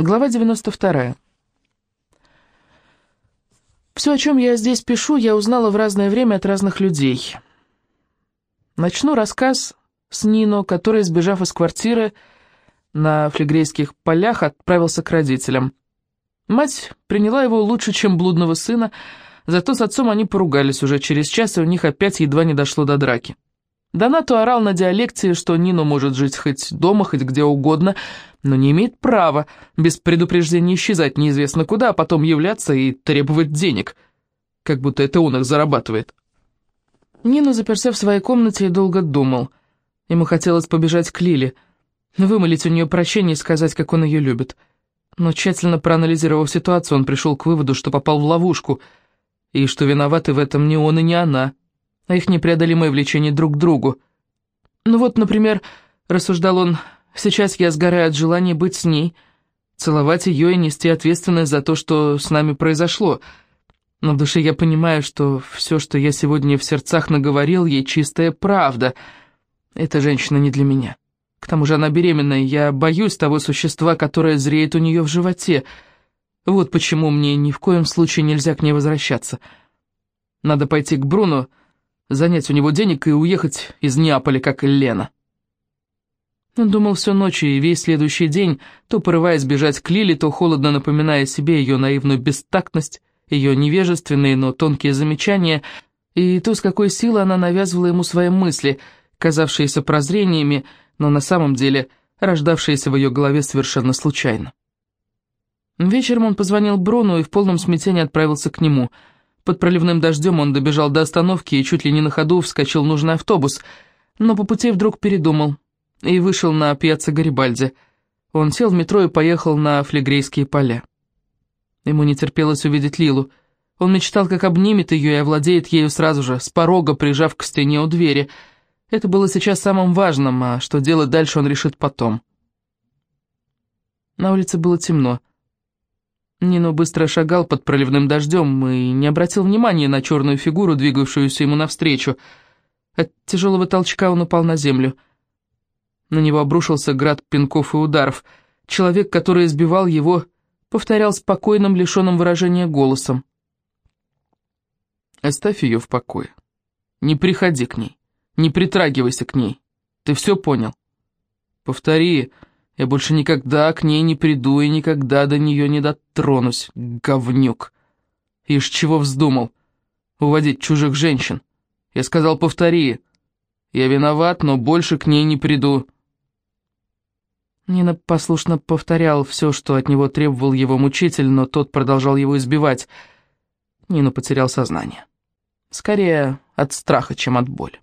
Глава 92. Все, о чем я здесь пишу, я узнала в разное время от разных людей. Начну рассказ с Нино, который, сбежав из квартиры на флегрейских полях, отправился к родителям. Мать приняла его лучше, чем блудного сына, зато с отцом они поругались уже через час, и у них опять едва не дошло до драки. Донату орал на диалекте, что Нино может жить хоть дома, хоть где угодно, но не имеет права без предупреждения исчезать неизвестно куда, а потом являться и требовать денег, как будто это он их зарабатывает. Нино заперся в своей комнате долго думал. Ему хотелось побежать к Лиле, вымолить у нее прощение и сказать, как он ее любит. Но тщательно проанализировав ситуацию, он пришел к выводу, что попал в ловушку, и что виноваты в этом не он и не она а их непреодолимое влечение друг к другу. Ну вот, например, рассуждал он, сейчас я сгораю от желания быть с ней, целовать ее и нести ответственность за то, что с нами произошло. Но в душе я понимаю, что все, что я сегодня в сердцах наговорил, ей чистая правда. Эта женщина не для меня. К тому же она беременная, я боюсь того существа, которое зреет у нее в животе. Вот почему мне ни в коем случае нельзя к ней возвращаться. Надо пойти к Бруно, занять у него денег и уехать из Неаполя, как Лена. Он думал всю ночь и весь следующий день, то порываясь бежать к Лиле, то холодно напоминая себе ее наивную бестактность, ее невежественные, но тонкие замечания, и то, с какой силой она навязывала ему свои мысли, казавшиеся прозрениями, но на самом деле рождавшиеся в ее голове совершенно случайно. Вечером он позвонил Брону и в полном смятении отправился к нему – под проливным дождем он добежал до остановки и чуть ли не на ходу вскочил нужный автобус, но по пути вдруг передумал и вышел на пьяцца Гарибальди. Он сел в метро и поехал на флегрейские поля. Ему не терпелось увидеть Лилу. Он мечтал, как обнимет ее и овладеет ею сразу же, с порога прижав к стене у двери. Это было сейчас самым важным, а что делать дальше он решит потом. На улице было темно. Нино быстро шагал под проливным дождем и не обратил внимания на черную фигуру, двигавшуюся ему навстречу. От тяжелого толчка он упал на землю. На него обрушился град пинков и ударов. Человек, который избивал его, повторял спокойным, лишенным выражения голосом. «Оставь ее в покое. Не приходи к ней. Не притрагивайся к ней. Ты все понял? Повтори, я больше никогда к ней не приду и никогда до нее не дотронусь, говнюк. Ишь, чего вздумал? Уводить чужих женщин. Я сказал, повтори. Я виноват, но больше к ней не приду. Нина послушно повторял все, что от него требовал его мучитель, но тот продолжал его избивать. Нина потерял сознание. Скорее от страха, чем от боли.